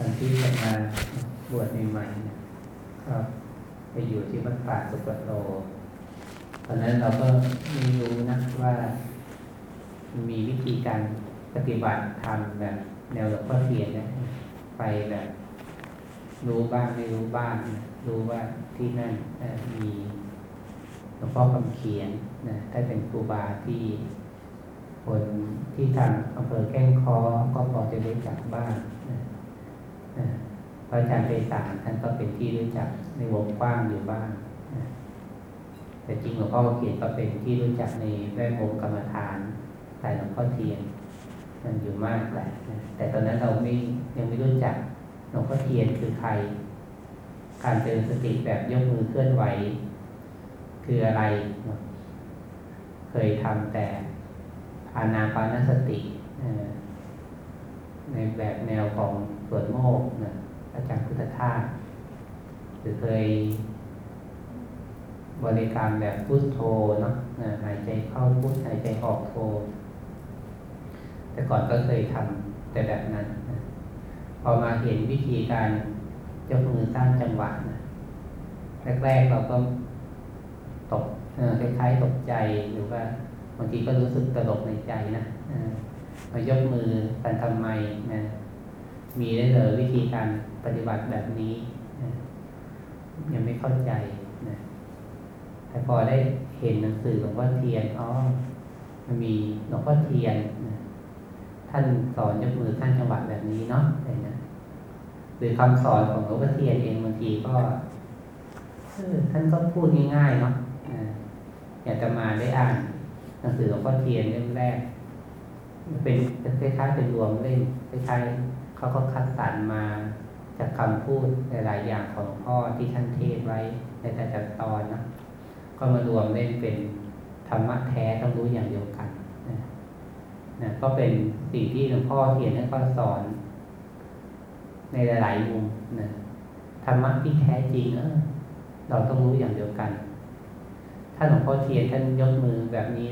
อนที่จะมาบวชใหม่ๆเนี่ยก็ไปอยู่ที่วัดป่าสุกโตตอนนั้นเราก็ไม่รู้นะว่า มีวิธีการปฏิบัติทำแบบ แนวหลวงพ่อเทียนนะไปแบบ รู้บ้างไม่รู้บ้างนะรู้ว่าที่นั่นมีหลวงพ่อคำเขียนนะถ้าเป็นครูบาที่คนที่ทางอำเภอแก้งคอก็พอจะรู้จักบ้างนนะ พระอาจารย์ไปสารท่านก็เป็นที่รู้จักในวงกว้างอยู่บ้างแต่จริงหลวงพ่อเขียนก็เป็นที่รู้จักในแวดวงกรรมฐานแต่หลวงพ่อเทียนมันอยู่มากแหละแต่ตอนนั้นเราไม่ยังไม่รู้จักหลวงพ่อเทียนคือใคร การเจริญสติแบบยกมือเคลื่อนไหว คืออะไร เคยทำแต่อานาปานสติในแบบแนวของ สวนโมกนะอาจารย์พุทธทาสหรือเคย บริการแบบพุทโธเนาะหายใจเข้าพุทหายใจออกโธแต่ก่อนก็เคยทำแต่แบบนั้นนะพอมาเห็นวิธีการยกมือสร้างจังหวะนะแรกๆเราก็ตกคล้ายๆตกใจหรือว่าบางทีก็รู้สึกตลกในใจนะมายกมือกันทำไมนะ มีได้เลยวิธีการปฏิบัติแบบนี้นะยังไม่เข้าใจนะแต่พอได้เห็นหนังสือหลวงพ่อเทียนอ๋อมันมีหลวงพ่อเทียนนะท่านสอนยกมือท่านจังหวะแบบนี้เนาะอะไรนะหรือคำสอนของหลวงพ่อเทียนเองบางทีก็ท่านก็พูดง่ายๆเนาะอ่าอยากจะมาได้อ่านหนังสือหลวงพ่อเทียนเล่มแรก เป็นคล้ายๆเป็นรวมเล่มคล้ายๆ เขาก็คัดสรรมาจากคำพูดหลายๆอย่างของพ่อที่ท่านเทศไว้ในแต่ละตอนนะก็มารวมเล่นเป็นธรรมะแท้ต้องรู้อย่างเดียวกันนะนะก็เป็นสิ่งที่หลวงพ่อเทียนท่านก็สอน ในหลายๆมุมนะธรรมะที่แท้จริงเออเราต้องรู้อย่างเดียวกัน ถ้าหลวงพ่อเทียนท่านยกมือแบบนี้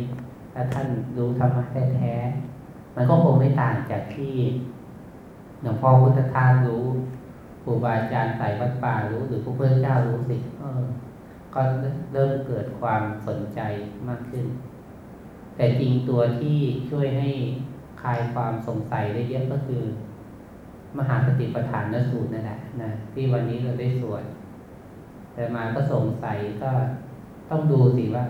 ถ้าท่านรู้ธรรมะแท้ๆมันก็คงไม่ต่างจากที่ หลวงพ่อพุทธทาสรู้ครูบาอาจารย์ใส่วัดป่ารู้หรือพระพุทธเจ้ารู้สิเออก็เริ่มเกิดความสนใจมากขึ้น แต่จริงตัวที่ช่วยให้คลายความสงสัยได้เยอะก็คือ มหาสติปัฏฐานนสูตรนั่นแหละนะที่วันนี้เราได้สวดแต่มาก็สงสัยก็ต้องดูสิว่า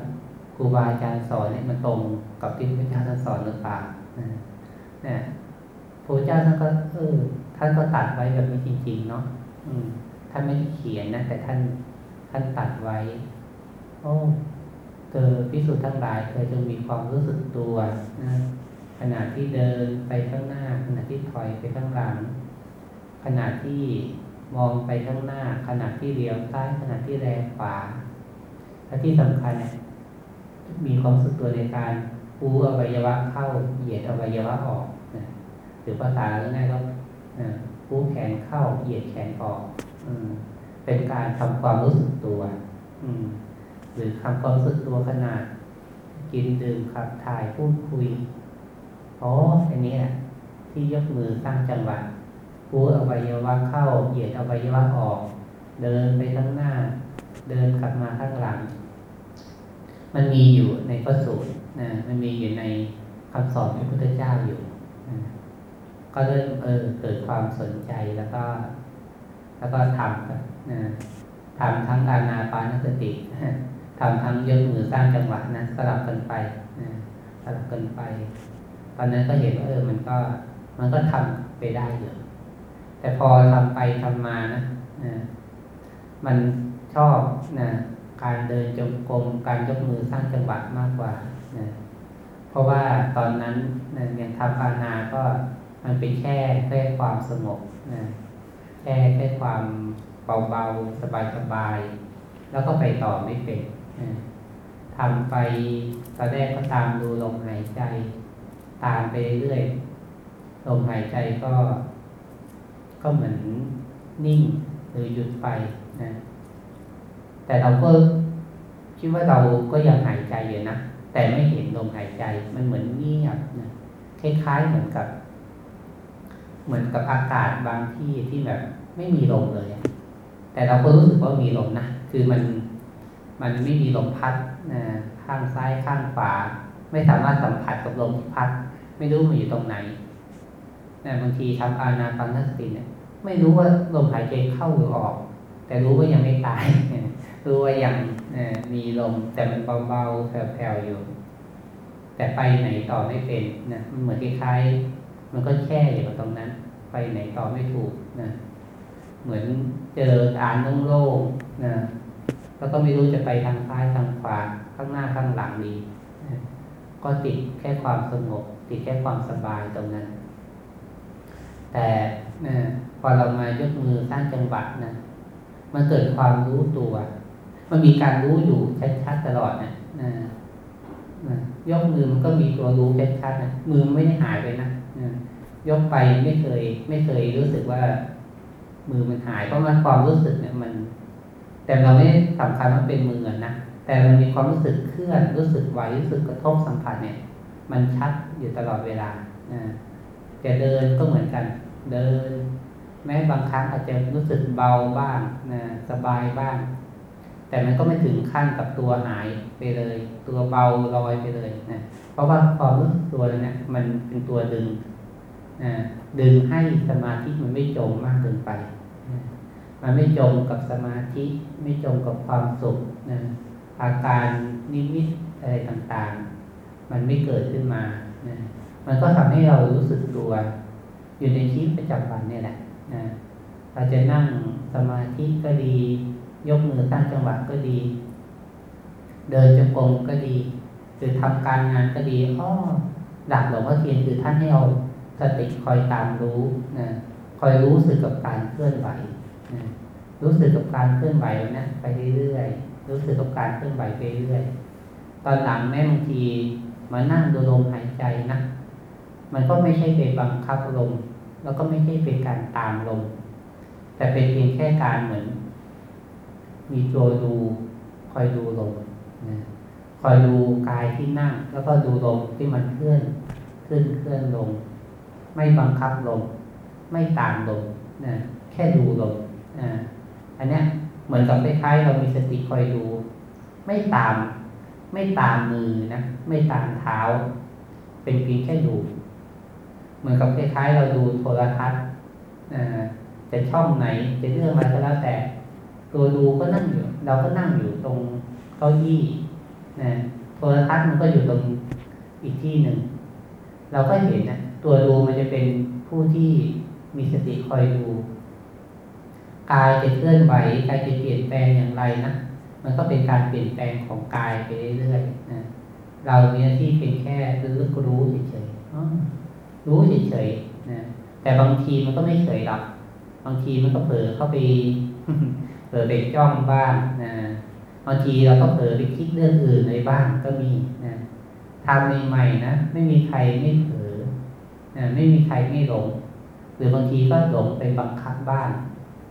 ครูบาอาจารย์สอนเนี่ยมันตรงกับที่พระเจ้าท่านสอนหรือเปล่านะนะ พระเจ้าท่านก็เออท่านก็ตัดไว้แบบนี้จริง ๆ เนาะอืมท่านไม่ได้เขียนนะแต่ท่านท่านตัดไว้ โอ้เธอพิสูจน์ทั้งหลายเธอจงมีความรู้สึกตัวนะขณะที่เดินไปข้างหน้า ขณะที่ถอยไปข้างหลัง ขณะที่มองไปข้างหน้า ขณะที่เลี้ยวซ้ายขณะที่แลขวาและที่สำคัญเนี่ยมีความรู้สึกตัวในการปูอวัยวะเข้าเหยียดอวัยวะออก รือภาษาง่ายๆก็นะปูแขนเข้าเหยียดแขนออกอืเป็นการทำความรู้สึกตัว อืม หรือทำความรู้สึกตัวขนาด กินดื่มขับถ่ายพูดคุยอ๋ออันนี้แหละที่ยกมือสร้างจังหวะปูอวัยวะเข้าเหยียดอวัยวะออก เดินไปข้างหน้า เดินกลับมาข้างหลัง มันมีอยู่ในพระสูตรนะมันมีอยู่ในคำสอนของพระพุทธเจ้าอยู่นะ ก็เริ่มเออเกิดความสนใจแล้วก็ แล้วก็ทำนะทำทั้งอานาปานสติทำทั้งยกมือสร้างจังหวะนะสลับกันไปนะสลับกันไป ตอนนั้นก็เห็นว่าเออมันก็ มันก็ทำไปได้อยู่แต่พอทำไปทำมานะนะมันชอบนะการเดินจงกรมการยกมือสร้างจังหวะมากกว่านะเพราะว่าตอนนั้นนะอย่างทำอานาก็ มันเป็นแค่แค่ความสงบนะแค่แค่ความเบาๆสบายๆแล้วก็ไปต่อไม่เป็นนะทำไปตอนแรกก็ตามดูลมหายใจ ตามไปเรื่อยลมหายใจก็ ก็เหมือนนิ่งหรือหยุดไปนะแต่เราก็คิดว่าเราก็ยังหายใจอยู่นะแต่ไม่เห็นลมหายใจมันเหมือนเงียบนะคล้ายๆเหมือนกับ เหมือนกับอากาศบางที่ที่แบบไม่มีลมเลย แต่เราก็รู้สึกว่ามีลมนะ คือมันมันไม่มีลมพัดนะข้างซ้ายข้างขวาไม่สามารถสัมผัสกับลมพัด ไม่รู้มันอยู่ตรงไหนนะบางทีทำอานาปานสติเนี่ย ไม่รู้ว่าลมหายใจเข้าหรือออก แต่รู้ว่ายังไม่ตายรู้ว่ายังมีลมแต่มันเบาๆแผ่วๆอยู่ แต่ไปไหนต่อไม่เป็นนะมันเหมือนคล้ายๆ มันก็แช่อยู่ตรงนั้น ไปไหนต่อไม่ถูกนะเหมือนเจอฐานโล่งๆนะแล้วก็ไม่รู้จะไปทางซ้ายทางขวาข้างหน้าข้างหลังดีนะก็ติดแค่ความสงบ ติดแค่ความสบายตรงนั้น แต่นะพอเรามายกมือสร้างจังหวะนะมันเกิดความรู้ตัว มันมีการรู้อยู่ชัดๆตลอดนะนะยกมือมันก็มีตัวรู้ชัดๆนะมือไม่ได้หายไปนะ ยกไปไม่เคย ไม่เคยรู้สึกว่ามือมันหายเพราะมันความรู้สึกเนี่ยมัน แต่เราไม่สำคัญว่าเป็นมือนะแต่มันมีความรู้สึกเคลื่อนรู้สึกไหวรู้สึกกระทบสัมผัสเนี่ย มันชัดอยู่ตลอดเวลานะจะเดินก็เหมือนกัน เดิน แม้บางครั้งอาจจะรู้สึกเบาบ้างนะสบายบ้าง แต่มันก็ไม่ถึงขั้นกับตัวหายไปเลย ตัวเบาลอยไปเลยนะเพราะว่าความรู้สึกตัวเนี่ยมันเป็นตัวดึง ดึงให้สมาธิมันไม่จมมากเกินไป มันไม่จมกับสมาธิ ไม่จมกับความสุขนะอาการนิมิตอะไรต่างๆ มันไม่เกิดขึ้นมานะมันก็ทำให้เรารู้สึกตัว อยู่ในชีวิตประจำวันเนี่ยแหละนะเราจะนั่งสมาธิก็ดี ยกมือตั้งจังหวะก็ดี เดินจงกรมก็ดี หรือทำการงานก็ดีอ้อหลักหลวงพ่อเทียนคือท่านให้เรา สติคอยตามรู้นะคอยรู้สึกกับการเคลื่อนไหวนะรู้สึกกับการเคลื่อนไหวนะไปเรื่อยๆรู้สึกกับการเคลื่อนไหวไปเรื่อยตอนหลังแม่บางทีมานั่งดูลมหายใจนะมันก็ไม่ใช่ไปบังคับลมแล้วก็ไม่ใช่เป็นการตามลมแต่เป็นเพียงแค่การเหมือน มีตัวดูคอยดูลมนะคอยดูกายที่นั่ง แล้วก็ดูลมที่มันเคลื่อน ขึ้นเคลื่อนลง ไม่บังคับลม ไม่ตามลมนะแค่ดูลมอันนี้เหมือนกับคล้ายๆเรามีสติคอยดู ไม่ตาม ไม่ตามมือนะไม่ตามเท้า เป็นเพียงแค่ดู เหมือนกับคล้ายๆเราดูโทรทัศน์จะช่องไหนจะเรื่องอะไรก็แล้วแต่ ตัวดูก็นั่งอยู่ เราก็นั่งอยู่ตรงเก้าอี้นะโทรทัศน์มันก็อยู่ตรงอีกที่หนึ่ง เราก็เห็นนะ ตัวดูมันจะเป็นผู้ที่มีสติคอยดู กายจะเคลื่อนไหวกายจะเปลี่ยนแปลงอย่างไรนะมันก็เป็นการเปลี่ยนแปลงของกายไปเรื่อยๆนะเรามีหน้าที่เป็นแค่รู้รู้เฉยๆรู้เฉยๆนะแต่บางทีมันก็ไม่เฉยหรอกบางทีมันก็เผลอเข้าไปเผลอไปจ้องบ้างนะบางทีเราก็เผลอไปคิดเรื่องอื่นในบ้างก็มีนะทำใหม่ๆนะไม่มีใครไม่เผลอ ไม่มีใครไม่หลง หรือบางทีก็หลงไปบังคับบ้าง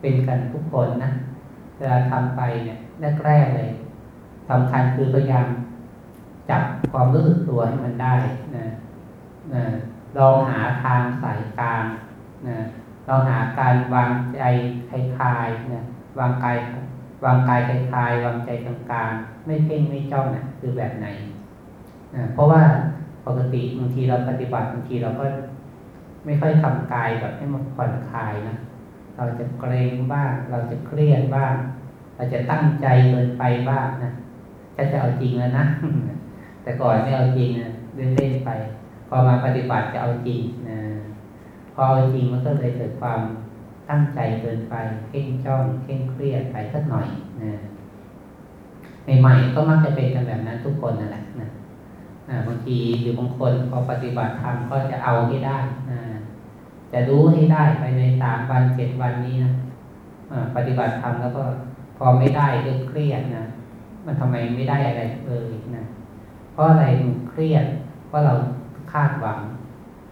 เป็นกันทุกคนนะเวลาทำไปเนี่ยแรกๆเลยสำคัญคือพยายามจับความรู้สึกตัวให้มันได้นะนะลองหาทางสายกลางนะลองหาการวางใจคลายๆนะวางกายวางกายคลายๆวางใจกลางๆไม่เพ่งไม่จ้องนะคือแบบไหนนะเพราะว่าปกติบางทีเราปฏิบัติบางทีเราก็ ไม่ค่อยทำกายแบบให้มันผ่อนคลายนะเราจะเกรงบ้างเราจะเครียดบ้างเราจะตั้งใจเกินไปบ้างนะจะจะเอาจริงแล้วนะแต่ก่อนไม่เอาจริงนะเล่นๆไป พอมาปฏิบัติจะเอาจริงนะพอเอาจริงมันก็เลยเกิดความตั้งใจเกินไปเข่งจ้องเข่งเครียดไปสักหน่อยนะใหม่ๆก็มักจะเป็นกันแบบนั้นทุกคนนั่นแหละนะบางทีหรือบางคนพอปฏิบัติธรรมก็จะเอาให้ได้นะ จะรู้ให้ได้ไปในสามวันเจ็ดวันนี้นะปฏิบัติธรรมแล้วก็พอไม่ได้ก็เครียดนะมันทำไมไม่ได้อะไรเลยนะเพราะอะไรมันเครียด เพราะเราคาดหวัง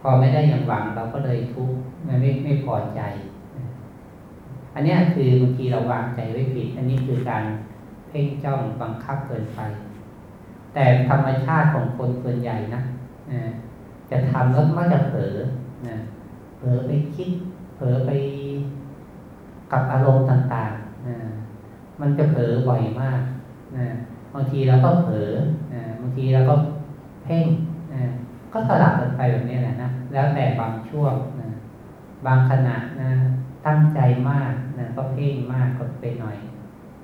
พอไม่ได้อย่างหวังเราก็เลยทุกข์ไม่ไม่พอใจ อันนี้คือบางทีเราวางใจไว้ผิด อันนี้คือการเพ่งจ้องบังคับเกินไป แต่ธรรมชาติของคนส่วนใหญ่นะจะทำแล้วมักจะเผลอนะ เผลอไปคิด เผลอไปกับอารมณ์ต่างๆนะมันจะเผลอบ่อยมากนะบางทีเราก็เผลอนะบางทีเราก็เพ่งนะก็สลับกันไปแบบนี้แหละนะแล้วแต่บางช่วงนะบางขณะนะตั้งใจมากนะก็เพ่งมากก็ไปหน่อย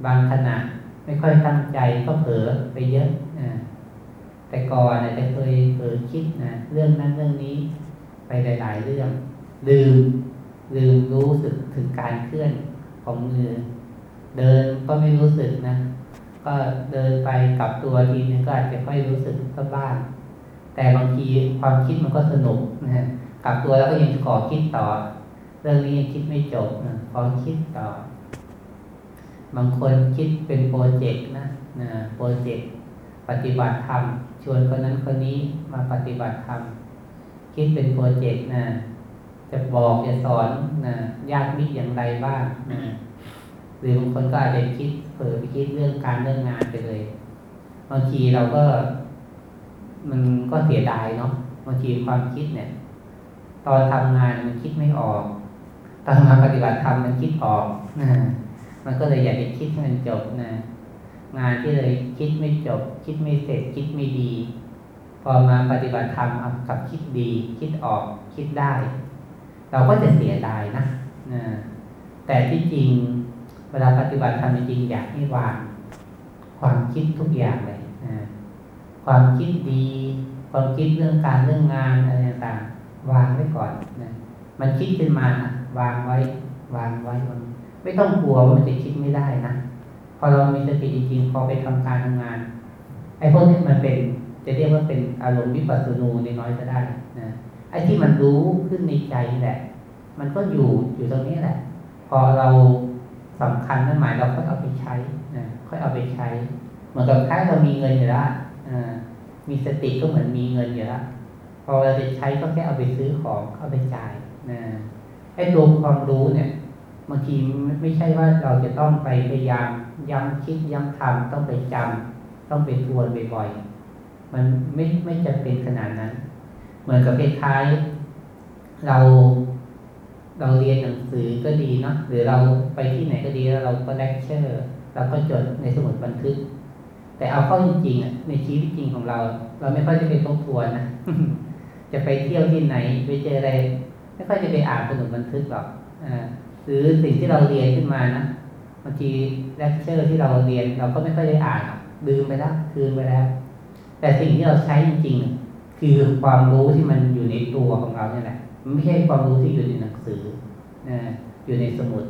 บางขณะไม่ค่อยตั้งใจก็เผลอไปเยอะนะแต่ก่อนนะจะเคยเผลอคิดนะเรื่องนั้นเรื่องนี้ไปหลาย ๆ เรื่อง ลืมลืมรู้สึกถึงการเคลื่อนของมือ เดินก็ไม่รู้สึกนะ ก็เดินไปกลับตัวทีนึงก็อาจจะค่อยรู้สึกก็บ้างแต่บางทีความคิดมันก็สนุกนะกลับตัวแล้วก็ยังขอคิดต่อ เรื่องนี้ยังคิดไม่จบนะขอคิดต่อ บางคนคิดเป็นโปรเจกต์นะนะโปรเจกต์ปฏิบัติธรรมชวนคนนั้นคนนี้มาปฏิบัติธรรมคิดเป็นโปรเจกต์นะ จะบอกจะสอนนะญาติมิตรอย่างไรบ้างนะหรือบางคนก็อาจจะคิดเผลอไปคิดเรื่องการเรื่องงานไปเลยบางทีเราก็ มันก็เสียดายเนาะบางทีความคิดเนี่ย ตอนทำงานมันคิดไม่ออก ตอนมาปฏิบัติธรรมมันคิดออกนะมันก็เลยอยากจะคิดให้มันจบนะงานที่เลยคิดไม่จบ คิดไม่เสร็จคิดไม่ดี พอมาปฏิบัติธรรมกับคิดดี คิดออกคิดได้ เราก็จะเสียดายนะนะแต่ที่จริงเวลาปฏิบัติธรรมจริงอยากให้วาง ความคิดทุกอย่างเลยนะความคิดดี ความคิดเรื่องการเรื่องงานอะไรต่างๆวางไว้ก่อนนะมันคิดขึ้นมาวางไว้ วางไว้มันไม่ต้องกลัวว่ามันจะคิดไม่ได้นะพอเรามีสติจริงๆพอไปทำการทำงานไอ้พวกนี้มันเป็น จะเรียกว่าเป็นอารมณ์วิปัสสนูในน้อยก็ได้นะ ไอ้ที่มันรู้ขึ้นในใจแหละ มันก็อยู่อยู่ตรงนี้แหละ พอเราสำคัญนั่นหมายเราค่อยเอาไปใช้นะค่อยเอาไปใช้ เหมือนกับคล้ายเรามีเงินอยู่แล้วมีสติก็เหมือนมีเงินอยู่แล้วพอเราจะใช้ก็แค่เอาไปซื้อของเอาไปจ่ายนะไอ้ตัวความรู้เนี่ยบางทีไม่ใช่ว่าเราจะต้องไปพยายามย้ำคิดย้ำทำต้องไปจำต้องไปทวนบ่อยๆมันไม่ไม่จำเป็นขนาดนั้น เหมือนกับคล้ายๆเราเราเรียนหนังสือก็ดีเนาะหรือเราไปที่ไหนก็ดีแล้วเราก็เลคเชอร์เราก็จดในสมุดบันทึก แต่เอาเข้าจริงๆอะในชีวิตจริงของเรา เราไม่ค่อยจะไปทบทวนนะจะไปเที่ยวที่ไหนไปเจออะไร ไม่ค่อยจะไปอ่านสมุดบันทึกหรอกอ่าหรือสิ่งที่เราเรียนขึ้นมานะบางทีเลคเชอร์ที่เราเรียน เราก็ไม่ค่อยได้อ่านลืมไปแล้วคืนไปแล้ว แต่สิ่งที่เราใช้จริงๆ คือความรู้ที่มันอยู่ในตัวของเราเนี่ยแหละมันไม่ใช่ความรู้ที่อยู่ในหนังสือนะอยู่ในสมุด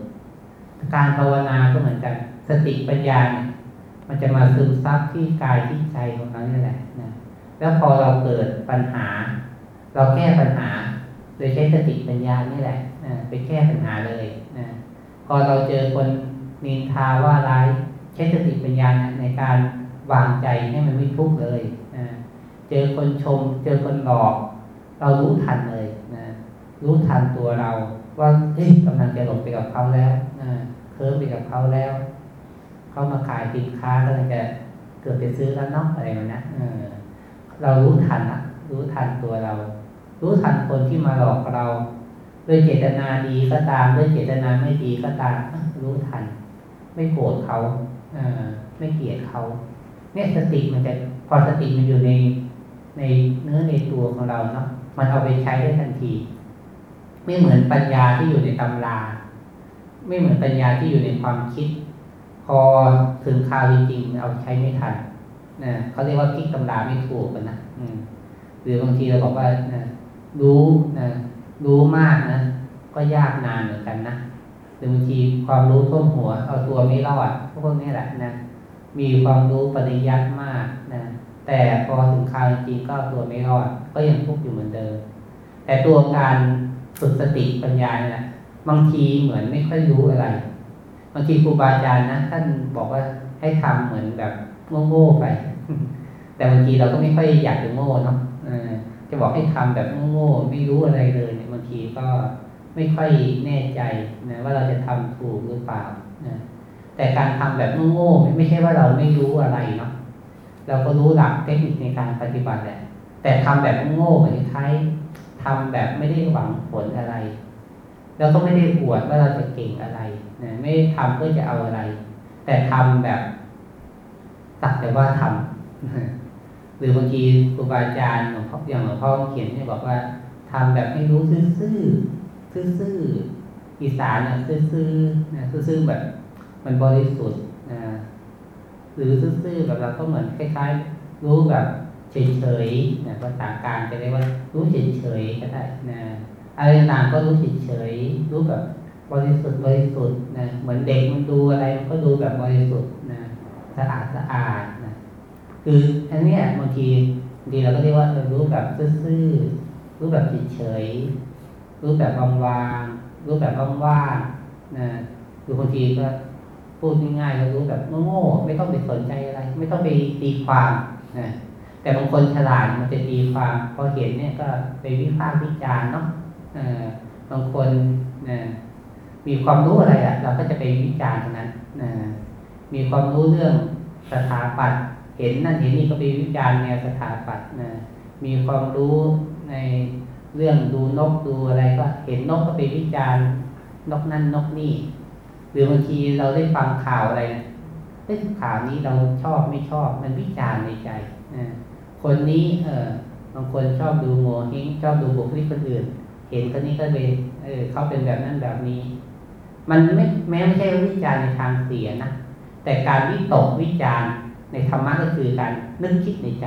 การภาวนาก็เหมือนกันสติปัญญาเนี่ยมันจะมาซึมซับที่กายที่ใจของเราเนี่ยแหละนะแล้วพอเราเกิดปัญหา เราแก้ปัญหา โดยใช้สติปัญญานี่แหละนะไปแก้ปัญหาเลยนะพอเราเจอคนนินทาว่าร้าย ใช้สติปัญญาในการวางใจให้มันไม่ทุกข์เลย เจอคนชม เจอคนหลอก เรารู้ทันเลยนะรู้ทันตัวเรา ว่าเฮ้ยกำลังจะหลงไปกับเขาแล้วนะเคลิ้มไปกับเขาแล้วเขามาขายสินค้ากำลังจะเกิดไปซื้อแล้วนอกอะไรมานะเออเรารู้ทันอะรู้ทันตัวเรา รู้ทันคนที่มาหลอกเราด้วยเจตนาดีก็ตามด้วยเจตนาไม่ดีก็ตามรู้ทัน ไม่โกรธเขาเอไม่เกลียดเขาเนี่ยสติมันจะพอสติมันอยู่ใน ในเนื้อในตัวของเราเนาะมันเอาไปใช้ได้ทันที ไม่เหมือนปัญญาที่อยู่ในตำรา ไม่เหมือนปัญญาที่อยู่ในความคิด พอถึงคราวจริงๆเอาใช้ไม่ทันนะเขาเรียกว่าพลิกตำราไม่ถูกกันนะอืหรือบางทีเราบอกว่านะรู้นะรู้มากนะก็ยากนานเหมือนกันนะหรือบางทีความรู้ท่วมหัว เอาตัวไม่รอดพวกนี้แหละนะมีความรู้ปริยัติมากนะ แต่พอถึงคราวจริงก็ตัวไม่รอด ก็ยังทุกข์อยู่เหมือนเดิม แต่ตัวการฝึกสติปัญญาเนี่ยบางทีเหมือนไม่ค่อยรู้อะไร บางทีครูบาอาจารย์นะท่านบอกว่าให้ทำเหมือนแบบโง่ๆไป แต่บางทีเราก็ไม่ค่อยอยากจะโง่เนาะจะบอกให้ทำแบบโง่ๆไม่รู้อะไรเลยเนี่ยบางทีก็ไม่ค่อยแน่ใจนะว่าเราจะทำถูกหรือเปล่านะแต่การทำแบบโง่ๆไม่ใช่ว่าเราไม่รู้อะไรเนาะ เราก็รู้หลักเทคนิคในการปฏิบัติแหละ แต่ทำแบบโง่เหมือนท้ายททำแบบไม่ได้หวังผลอะไร แล้วก็ไม่ได้อวดว่าเราจะเก่งอะไรนะไม่ได้ทำเพื่อจะเอาอะไร แต่ทำแบบสักแต่ว่าทำหรือบางทีครูบาอาจารย์หลวงพ่ออย่างหลวงพ่อเขียนเนี่ยบอกว่าทำแบบไม่รู้ซื่อๆซื่อๆอีสานเนี่ยซื่อๆนะซื่อๆแบบ มันบริสุทธิ์ หรือซื่อๆแบบเราก็เหมือนคล้ายๆ รู้แบบเฉยๆนะภาษากลางจะเรียกว่า รู้เฉยๆก็ได้นะอะไรต่างก็รู้เฉยๆรู้แบบบริสุทธิ์บริสุทธิ์นะเหมือนเด็กมันดูอะไรมันก็ดูแบบบริสุทธิ์นะสะอาดสะอาดนะคืออันนี้บางทีบางทีเราก็เรียกว่ารู้แบบซื่อๆรู้แบบเฉยๆรู้แบบวางๆรู้แบบว่างๆนะคือบางทีก็ พูดง่ายๆก็รู้แบบโง่ๆไม่ต้องไปสนใจอะไร ไม่ต้องไปตีความนะแต่บางคนฉลาดมันจะตีความพอเห็นเนี่ยก็ไปวิพากษ์วิจารณ์เนาะบางคนนะมีความรู้อะไรอะ่ะเราก็จะไปวิจารณ์ตรงนั้นนะมีความรู้เรื่องสถาปัตย์เห็นนั่นเห็นนี่ก็ไปวิจารณ์แนวสถาปัตย์นะมีความรู้ในเรื่องดูนกดูอะไรก็เห็นนกก็ไปวิจารณ์นกนั่นนกนี่ หรือบางทีเราได้ฟังข่าวอะไรนะเอ้ข่าวนี้เราชอบไม่ชอบ มันวิจารณ์ในใจนะคนนี้เออบางคนชอบดูโมเฮงชอบดูบุคลิกคนอื่น เห็นคนนี้ก็เลยเออเขาเป็นแบบนั้นแบบนี้ มันไม่แม้ไม่ใช่วิจารณ์ในทางเสียนะแต่การวิตกวิจารณ์ในธรรมะก็คือการนึกคิดในใจ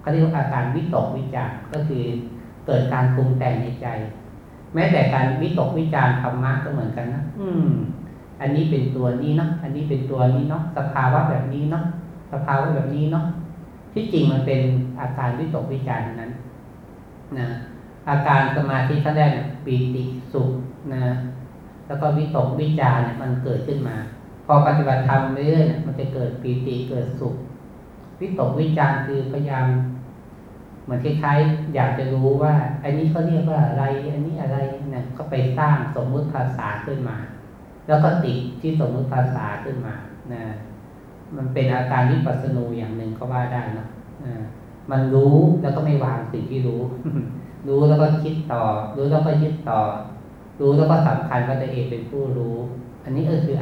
เขาเรียกว่าอาการวิตกวิจารณ์ก็คือเกิดการปรุงแต่งในใจ แม้แต่การวิตกวิจารณ์ธรรมะก็เหมือนกันนะอืม อันนี้เป็นตัวนี้เนาะอันนี้เป็นตัวนี้เนาะสภาวะแบบนี้เนาะสภาวะแบบนี้เนาะที่จริงมันเป็นอาการวิตกวิจารณ์นั้นนะอาการสมาธิขั้นแรกปีติสุขนะแล้วก็วิตกวิจารณ์มันเกิดขึ้นมา พอปฏิบัติธรรมเรื่อยๆมันจะเกิดปีติเกิดสุข วิตกวิจารณ์คือพยายามเหมือนคล้ายๆอยากจะรู้ว่า อันนี้เขาเรียกว่าอะไร อันนี้อะไรนะก็ไปสร้างสมมุติภาษาขึ้นมา แล้วก็ติดที่สมมุติภาษาขึ้นมานะมันเป็นอาการวิปัสสนูอย่างหนึ่งก็ว่าได้นะมันรู้แล้วก็ไม่วางสิ่งที่รู้ รู้แล้วก็คิดต่อ รู้แล้วก็ยึดต่อ รู้แล้วก็สำคัญว่าตัวเองเป็นผู้รู้ อันนี้ก็คือ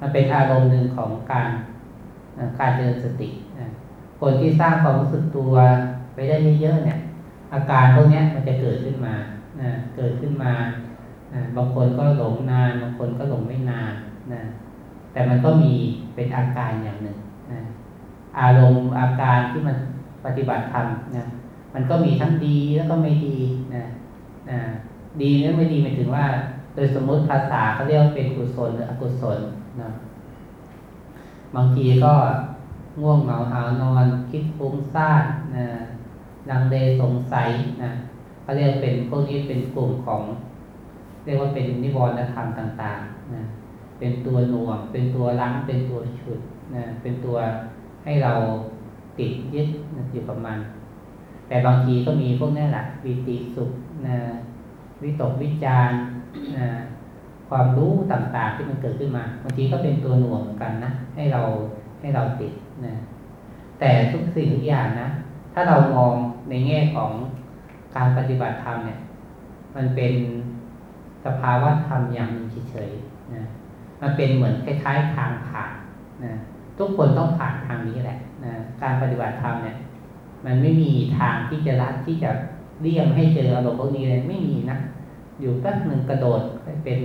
มันเป็นอารมณ์หนึ่งของการการเจริญสติคนที่สร้างความรู้สึกตัวไปได้เยอะๆเนี่ย อาการพวกนี้มันจะเกิดขึ้นมาเกิดขึ้นมา บางคนก็หลงนาน บางคนก็หลงไม่นานนะแต่มันก็มีเป็นอาการอย่างหนึ่งนะอารมณ์อาการที่มันปฏิบัติธรรมนะมันก็มีทั้งดีแล้วก็ไม่ดีนะนะดีและไม่ดีหมายถึงว่า โดยสมมติภาษาเขาเรียกว่าเป็นกุศลหรืออกุศลนะบางทีก็ง่วงเหงาหานอน คิดฟุ้งซ่านนะลังเลสงสัยนะเขาเรียกเป็นพวกนี้เป็นกลุ่มของ เรียกว่าเป็นนิวรณธรรมต่างๆนะเป็นตัวหน่วง เป็นตัวล้างเป็นตัวฉุดนะเป็นตัวให้เราติดยึดอยู่กับมัน แต่บางทีก็มีพวกนี้แหละวิติสุขนะวิตกวิจารนะความรู้ต่างๆที่มันเกิดขึ้นมาบางทีก็เป็นตัวหน่วงเหมือนกันนะให้เราให้เราติดนะแต่ทุกสิ่งทุกอย่างนะถ้าเรามองในแง่ของการปฏิบัติธรรมเนี่ย มันเป็น สภาวะธรรมอย่างหนึ่งเฉยๆนะมันเป็นเหมือนคล้ายๆทางผ่านนะทุกคนต้องผ่านทางนี้แหละนะการปฏิบัติธรรมเนี่ย มันไม่มีทางที่จะรัดที่จะเลี่ยงให้เจออารมณ์พวกนี้เลยไม่มีนะอยู่แป๊บหนึ่งกระโดดไปเป็น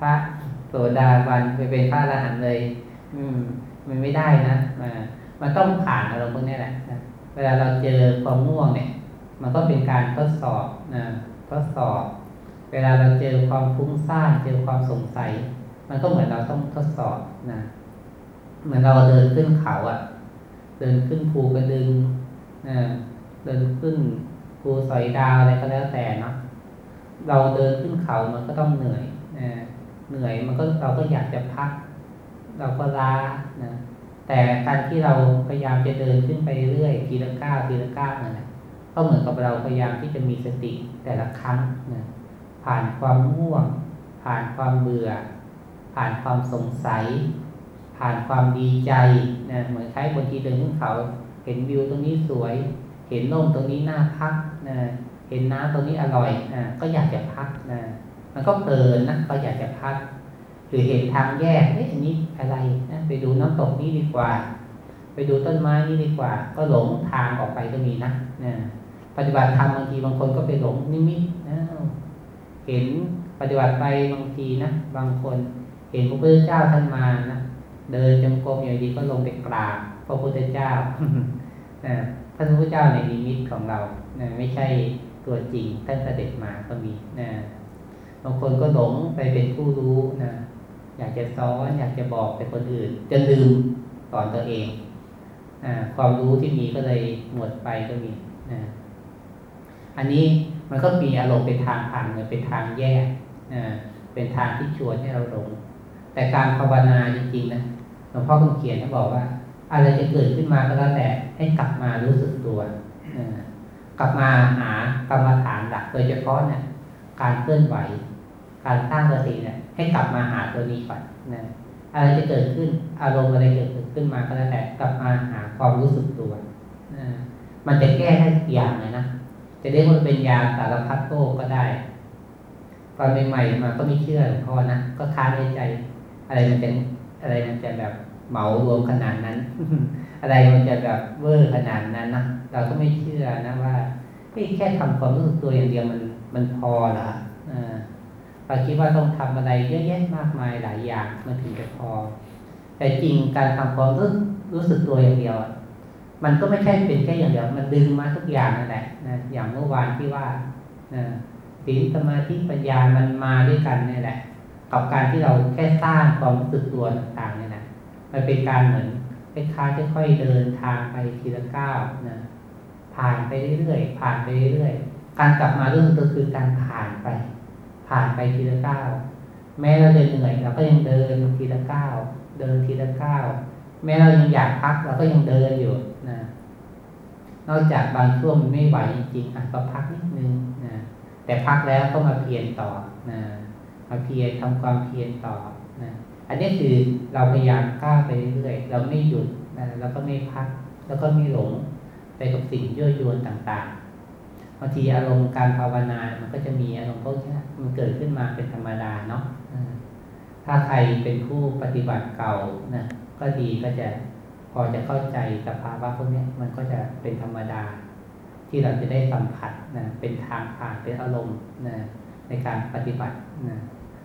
พระโสดาบันไปเป็นพระอรหันต์เลย อืม มันไม่ได้นะมามันต้องผ่านอารมณ์พวกนี้แหละนะเวลาเราเจอความง่วงเนี่ย มันก็เป็นการทดสอบนะทดสอบ เวลาเราเจอความฟุ้งซ่านเจอความสงสัย มันก็เหมือนเราต้องทดสอบนะเหมือนเราเดินขึ้นเขาอะ่ะ เดินขึ้นภูกระดึงนะเดินขึ้นภูสอยดาวอะไรก็แล้วแต่เนาะเราเดินขึ้นเขามันก็ต้องเหนื่อยนะเหนื่อยมันก็เราก็อยากจะพัก เราก็ล้านะแต่การที่เราพยายามจะเดินขึ้นไปเรื่อยทีละก้าวทีละก้าวนั่นแหละก็เหมือนกับเราพยายามที่จะมีสติแต่ละครั้งนะ ผ่านความง่วง ผ่านความเบื่อ ผ่านความสงสัย ผ่านความดีใจนะเหมือนใช้บนทีเดินขึ้นเขาเห็นวิวตรงนี้สวย เห็นลมตรงนี้น่าพักนะเห็นน้ำตรงนี้อร่อยนะก็อยากจะพักนะมันก็เพลินนะก็อยากจะพักหรือเห็นทางแยกเฮ้ยอันนี้อะไรนะไปดูน้ำตกนี้ดีกว่า ไปดูต้นไม้นี้ดีกว่า ก็หลงทางออกไปก็มีนะนะปฏิบัติธรรมบางทีบางคนก็ไปหลงนิมิตนะ เห็นปฏิบัติไปบางทีนะบางคน เห็นพระพุทธเจ้าท่านมานะเดินจงกรมอย่างดีก็ลงไปกราบพระพุทธเจ้านะพระพุทธเจ้าในนิมิตของเราไม่ใช่ตัวจริงท่านเสด็จมาก็มีนะบางคนก็หลงไปเป็นผู้รู้นะอยากจะสอนอยากจะบอกแต่คนอื่นจะลืมสอนตัวเองนะความรู้ที่มีก็เลยหมดไปก็มีนะ อันนี้มันก็มีอารมณ์เป็นทางผ่านเหมือนเป็นทางแยกนะเป็นทางที่ชวนให้เราหลง แต่การภาวนาจริงๆนะหลวงพ่อคำเขียนท่าบอกว่า อะไรจะเกิดขึ้นมาก็แล้วแต่ให้กลับมารู้สึกตัวกลับมาหากรรมฐานหลักโดยเฉพาะเนี่ยการเคลื่อนไหว การสร้างสติเนี่ยให้กลับมาหาตัวนี้ก่อนนะอะไรจะเกิดขึ้น อารมณ์อะไรเกิดขึ้นมาก็แล้วแต่กลับมาหาความรู้สึกตัวนะมันจะแก้ได้อย่างเลยนะ จะเรียกว่าเป็นยาสารพัดโรคก็ได้ ตอนใหม่ๆมาก็ไม่เชื่อหลวงพ่อนะก็ค้าในใจ อะไรมันจะอะไรมันจะแบบเหมารวมขนาดนั้น อะไรมันจะแบบเวอร์ขนาดนั้นนะเราก็ไม่เชื่อนะว่าแค่ทำความรู้สึกตัวอย่างเดียวมันมันพอเหรอเราคิดว่าต้องทำอะไรเยอะแยะมากมายหลายอย่างมันถึงจะพอ แต่จริงการทำความรู้รู้สึกตัวอย่างเดียว มันก็ไม่ใช่เป็นแค่อย่างเดียวมันดึงมาทุกอย่างนั่นแหละนะอย่างเมื่อวานที่ว่าศีลสมาธิปัญญามันมาด้วยกันนี่แหละ กับการที่เราแค่สร้างความรู้สึกตัวต่างๆนี่ยนะมันเป็นการเหมือนคล้ายๆค่อยๆเดินทางไปทีละก้าวนะผ่านไปเรื่อยๆผ่านไปเรื่อยๆการกลับมาเรื่องก็คือการผ่านไป ผ่านไปทีละก้าวแม้เราจะเหนื่อยเราก็ยังเดินทีละก้าวเดินทีละก้าวแม้เรายังอยากพักเราก็ยังเดินอยู่ นอกจากบางช่วงไม่ไหวจริงๆอะก็พักนิดนึงนะแต่พักแล้วก็มาเพียรต่อนะมาเพียรทำความเพียรต่อนะอันนี้คือเราพยายามก้าวไปเรื่อยๆเราไม่หยุดนะแล้วก็ไม่พัก แล้วก็ไม่หลงไปกับสิ่งยั่วยวนต่างๆบางทีอารมณ์การภาวนา มันก็จะมีอารมณ์พวกนี้มันเกิดขึ้นมาเป็นธรรมดาเนาะถ้าใครเป็นผู้ปฏิบัติเก่านะก็ดีก็จะ พอจะเข้าใจสภาวะพวกนี้มันก็จะเป็นธรรมดา ที่เราจะได้สัมผัสนะเป็นทางผ่านเป็นอารมณ์นะในการปฏิบัตินะ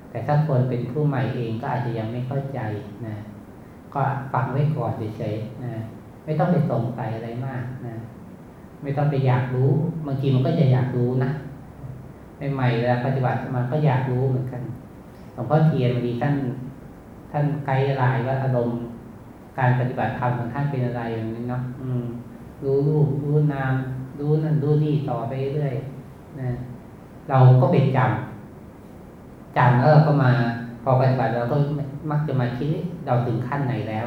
แต่ถ้าคนเป็นผู้ใหม่เองก็อาจจะยังไม่เข้าใจนะก็ฟังไว้ก่อนเฉยๆนะไม่ต้องไปสงสัยอะไรมากนะไม่ต้องไปอยากรู้บางทีมันก็จะอยากรู้นะใหม่ๆเวลาปฏิบัติมันก็อยากรู้เหมือนกันหลวงพ่อเทียนบางทีท่านท่านไกด์ไลน์ว่าอารมณ์ การปฏิบัติธรรมของท่านเป็นอะไรอย่างนี้เนาะอืมรู้รูปรู้นาม รู้นั่นรู้นี่ต่อไปเรื่อยนะเราก็ไปจำจำแล้วเราก็มา พอปฏิบัติเราก็มักจะมาคิดเราถึงขั้นไหนแล้ว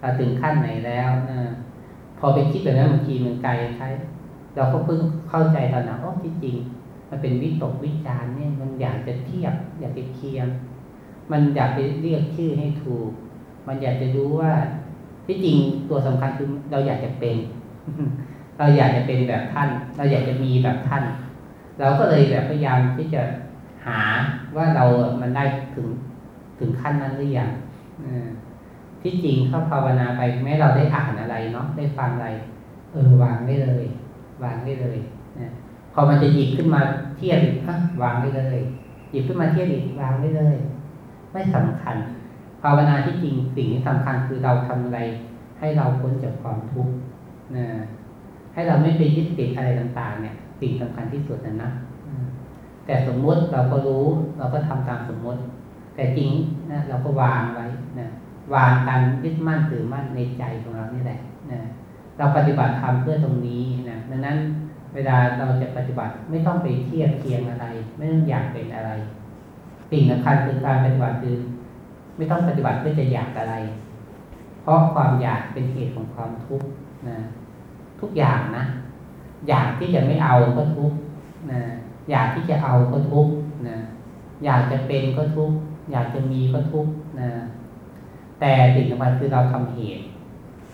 เราถึงขั้นไหนแล้วนะพอไปคิดแบบนั้นบางทีมันไกลใช่เราก็เพิ่งเข้าใจตอนหลังอ๋อที่จริง มันเป็นวิตกวิจารเนี่ยมันอยากจะเทียบ อยากจะเคียง มันอยากไปเรียกชื่อให้ถูก มันอยากจะรู้ว่าที่จริงตัวสำคัญคือเราอยากจะเป็น เราอยากจะเป็นแบบท่าน เราอยากจะมีแบบท่าน เราก็เลยแบบพยายามที่จะหาว่าเรามันได้ถึงถึงขั้นนั้นหรือยังที่จริงเข้าภาวนาไปแม้เราได้อ่านอะไรเนาะได้ฟังอะไร เออวางได้เลย วางได้เลยนะพอมันจะหยิบขึ้นมาเทียบอีกวางได้เลย หยิบขึ้นมาเทียบอีกวางได้เลย ไม่สำคัญ ภาวนาที่จริงสิ่งที่สำคัญคือเราทำอะไร ให้เราพ้นจากความทุกข์นะให้เราไม่ไปยึดติดอะไรต่างๆ เนี่ย สิ่งสำคัญที่สุดนะนะแต่สมมติเราก็รู้ เราก็ทำตามสมมติ แต่จริงนะเราก็วางไว้นะวางการยึดมั่นถือมั่นในใจของเรานี่แหละนะเราปฏิบัติทำเพื่อตรงนี้นะดังนั้นเวลาเราจะปฏิบัติไม่ต้องไปเทียบเคียงอะไร ไม่ต้องอยากเป็นอะไร สิ่งสำคัญคือการปฏิบัติคือ ไม่ต้องปฏิบัติเพื่อจะอยากอะไร เพราะความอยากเป็นเหตุของความทุกข์นะ ทุกอย่างนะ อยากที่จะไม่เอาก็ทุกข์นะอยากที่จะเอาก็ทุกข์นะอยากจะเป็นก็ทุกข์อยากจะมีก็ทุกข์นะแต่สิ่งสำคัญคือเราทำเหตุ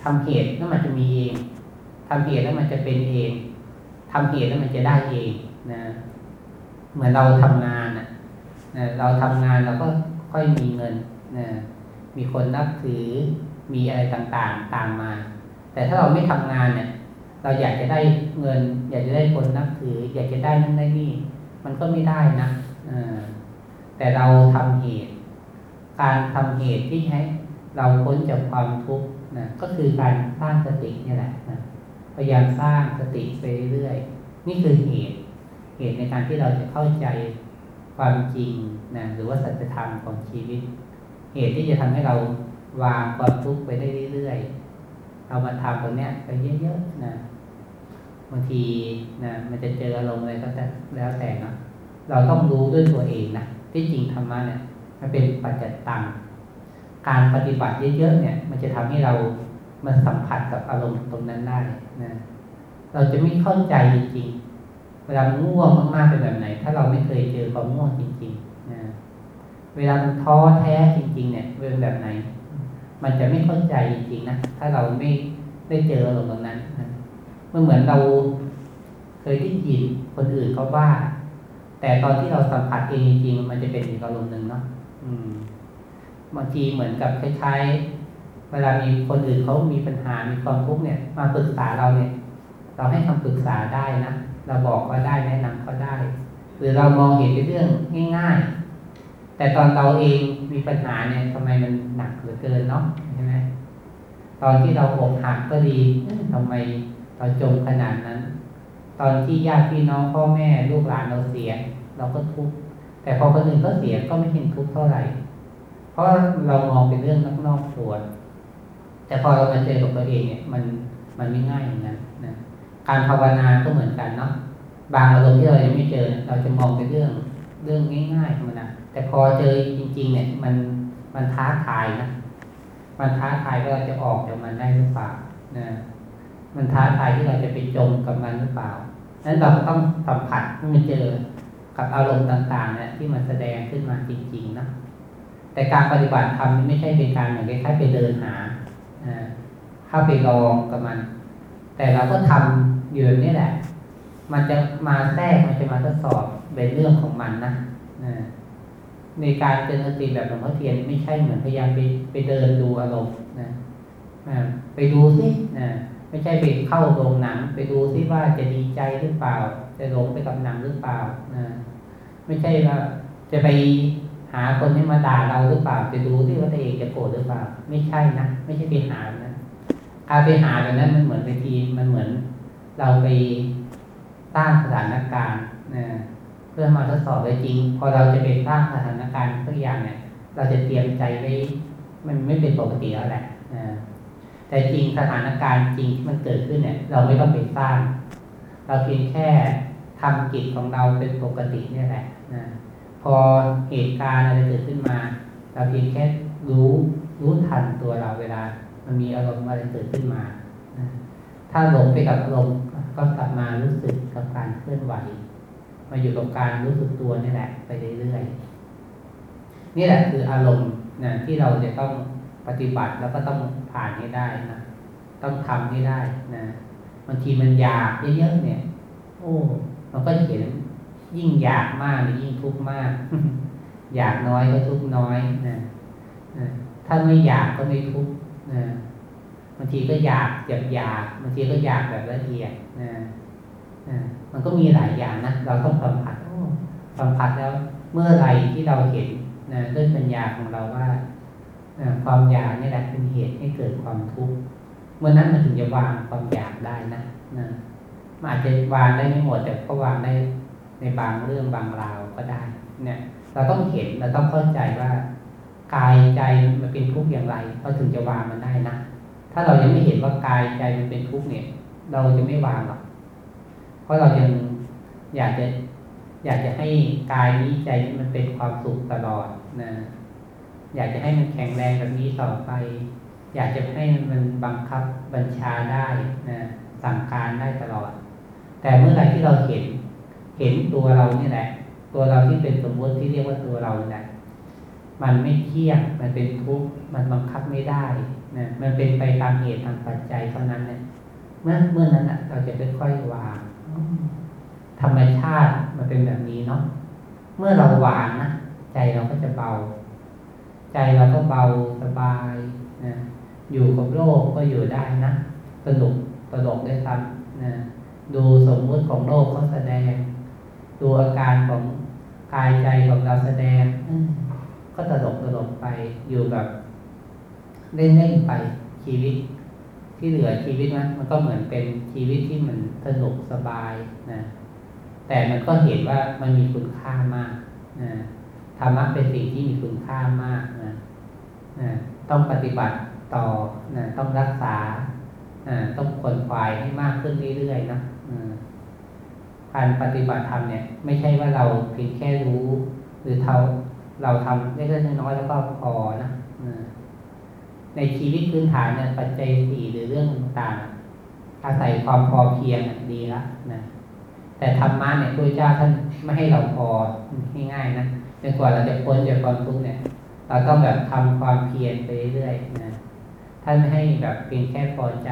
ทำเหตุแล้วมันจะมีเองทำเหตุแล้วมันจะเป็นเองททำเหตุแล้วมันจะได้เองนะ เหมือนเราทำงานนะนะเราทำงานเราก็ค่อยมีเงิน นะมีคนนับถือมีอะไรต่างๆตามมา แต่ถ้าเราไม่ทำงานเนี่ย เราอยากจะได้เงิน อยากจะได้คนนับถือ อยากจะได้นั่นได้นี่ มันก็ไม่ได้นะแต่เราทำเหตุ การทำเหตุที่ให้เราพ้นจากความทุกข์นะก็คือการสร้างสตินี่แหละนะพยายามสร้างสติไปเรื่อยๆนี่คือเหตุเหตุในการที่เราจะเข้าใจความจริงนะหรือว่าสัจธรรมของชีวิต เหตุที่จะทำให้เราวางความทุกข์ไปได้เรื่อยๆเรามาทำตรงนี้ยไปเยอะๆนะบางทีนะมันจะเจออารมณ์อะไรก็แล้วแต่นะเราต้องรู้ด้วยตัวเองนะที่จริงธรรมะเนี่ยมันเป็นปัจจตังการปฏิบัติเยอะๆเนี่ย มันจะทำให้เรามาสัมผัสกับอารมณ์ตรงนั้นได้นะเราจะไม่เข้าใจจริงๆเวลาง่วงมากๆเป็นแบบไหน ถ้าเราไม่เคยเจอความง่วงจริงๆนะ เวลามันท้อแท้จริง ๆ เนี่ยเป็นแบบไหน มันจะไม่เข้าใจจริงๆนะถ้าเราไม่ได้เจออารมณ์ตรงนั้นนะมันเหมือนเราเคยได้ยินคนอื่นเขาว่า แต่ตอนที่เราสัมผัสเองจริงๆมันจะเป็นอีกอารมณ์หนึ่งเนาะบางทีเหมือนกับคล้ายๆ เวลามีคนอื่นเขามีปัญหา มีความทุกข์เนี่ย มาปรึกษาเราเนี่ย เราให้คำปรึกษาได้นะ เราบอกก็ได้แนะนำก็ได้ หรือเรามองเห็นเป็นเรื่องง่าย ๆ แต่ตอนเราเองมีปัญหาเนี่ยทำไมมันหนักเหลือเกินเนาะใช่ไหมตอนที่เราอกหักก็ดีทำไมเราจมขนาดนั้น ตอนที่ญาติพี่น้องพ่อแม่ลูกหลานเราเสีย เราก็ทุกข์แต่พอคนอื่นก็เสียก็ไม่เห็นทุกข์เท่าไหร่ เพราะเรามองเป็นเรื่องนอกๆตัวแต่พอเรามาเจอกับตัวเองเนี่ย มันมันไม่ง่ายอย่างนั้นนะการภาวนาก็เหมือนกันเนาะบางอารมณ์ที่เรายังไม่เจอ เราจะมองเป็นเรื่องเรื่องง่ายๆธรรมดา แต่พอเจอจริง ๆ เนี่ย มันมันท้าทายนะมันท้าทายว่าเราจะออกจากมันได้หรือเปล่านะมันท้าทายที่เราจะไปจมกับมันหรือเปล่านั้นเราต้องสัมผัสเมื่อเจอกับอารมณ์ต่างๆเนี่ยที่มันแสดงขึ้นมาจริง ๆ นะแต่การปฏิบัติธรรมไม่ใช่เป็นการเหมือนคล้ายๆไปเดินหาเข้าไปลองกับมัน แต่เราก็ทำอยู่แบบนี้แหละ มันจะมาแทรกมันจะมาทดสอบเป็นเรื่องของมันนะ ในการเจริญสติแบบหลวงพ่อเทียนไม่ใช่เหมือนพยายามไปไปเดินดูอารมณ์นะไปดูสินะไม่ใช่ไปเข้าโรงหนัง ไปดูซิว่าจะดีใจหรือเปล่า จะหลงไปกับหนังหรือเปล่านะไม่ใช่ว่าจะไปหาคนที่มาด่าเราหรือเปล่า จะดูที่ว่าตัวเองจะโกรธหรือเปล่า ไม่ใช่นะไม่ใช่ไปหานะการไปหาแบบนั้นมันเหมือนไปทีมันเหมือนเราไปสร้างสถานการณ์นะ เพื่อมาทดสอบได้จริง พอเราจะไปสร้างสถานการณ์ทุกอย่างเนี่ย เราจะเตรียมใจไว้มันไม่เป็นปกติแล้วแหละแต่จริงสถานการณ์จริงที่มันเกิดขึ้นเนี่ย เราไม่ต้องไปสร้าง เราเพียงแค่ทำกิจของเราเป็นปกติเนี่ยแหละนะพอเหตุการณ์อะไรเกิดขึ้นมา เราเพียงแค่รู้รู้ทันตัวเราเวลา มันมีอารมณ์อะไรเกิดขึ้นมา ถ้าหลงไปกับอารมณ์ก็กลับมารู้สึกกับการเคลื่อนไหว มาอยู่กับการรู้สึกตัวนี่แหละไปเรื่อยๆนี่แหละคืออารมณ์นะที่เราจะต้องปฏิบัติแล้วก็ต้องผ่านให้ได้นะต้องทำให้ได้นะบางทีมันอยากเยอะๆเนี่ย โอ้มันก็เห็นยิ่งอยากมากยิ่งทุกข์มาก อยากน้อยก็ทุกข์น้อยนะถ้าไม่อยากก็ไม่ทุกข์นะบางทีก็อยากแบบอยากบางทีก็อยากแบบละเอียดนะนะ มันก็มีหลายอย่างนะเราต้องสัมผัสสัมผัสแล้วเมื่อไรที่เราเห็นนะด้วยปัญญาของเราว่าความอยากนี่แหละเป็นเหตุให้เกิดความทุกข์เมื่อนั้นมันถึงจะวางความอยากได้นะนะมันอาจจะวางได้ไม่หมดแต่ก็วางได้ในบางเรื่องบางราวก็ได้ เนี่ย เราต้องเห็นเราต้องเข้าใจว่ากายใจมันเป็นทุกข์อย่างไรเราถึงจะวางมันได้นะถ้าเรายังไม่เห็นว่ากายใจมันเป็นทุกข์เนี่ย เราจะไม่วางหรอก เพราะเรายังอยากจะอยากจะให้กายนี้ใจนี้มันเป็นความสุขตลอดนะ อยากจะให้มันแข็งแรงแบบนี้ต่อไป อยากจะให้มันบังคับบัญชาได้นะสั่งการได้ตลอด แต่เมื่อไหร่ที่เราเห็น เห็นตัวเรานี่แหละ ตัวเราที่เป็นสมมติที่เรียกว่าตัวเรานี่แหละมันไม่เที่ยงมันเป็นทุกข์มันบังคับไม่ได้นะมันเป็นไปตามเหตุตามปัจจัยเท่านั้นเนี่ยเมื่อเมื่อนั้นอะ เราจะค่อยๆวาง ธรรมชาติมันเป็นแบบนี้เนาะเมื่อเราวางนะใจเราก็จะเบา ใจเราก็เบาสบายนะอยู่กับโลกก็อยู่ได้นะสนุกตลกได้ครับนะดูสมมุติของโลกเขาแสดง ดูอาการของกายใจของเราแสดงก็ตลกตลกไปอยู่แบบเล่นๆไปชีวิต ที่เหลือชีวิตนั้นมันก็เหมือนเป็นชีวิตที่มันสนุกสบายนะแต่มันก็เห็นว่ามันมีคุณค่ามากนะธรรมะเป็นสิ่งที่มีคุณค่ามากนะนะต้องปฏิบัติต่อนะต้องรักษานะต้องควนควายให้มากขึ้นเรื่อยๆนะการปฏิบัติธรรมเนี่ย ไม่ใช่ว่าเราเพียงแค่รู้ หรือเท่าเราทำเล็กๆน้อยๆแล้วก็พอนะ ในชีวิตพื้นฐานเนี่ยปัจจัยสี่หรือเรื่องต่างอาศัยความพอเพียงดีละนะแต่ธรรมะเนี่ยพระเจ้าท่านไม่ให้เราพอง่ายๆนะจนกว่าเราจะพ้นจากความทุกข์เนี่ย เราต้องแบบทำความเพียรไปเรื่อยๆนะท่านไม่ให้แบบเพียงแค่พอใจ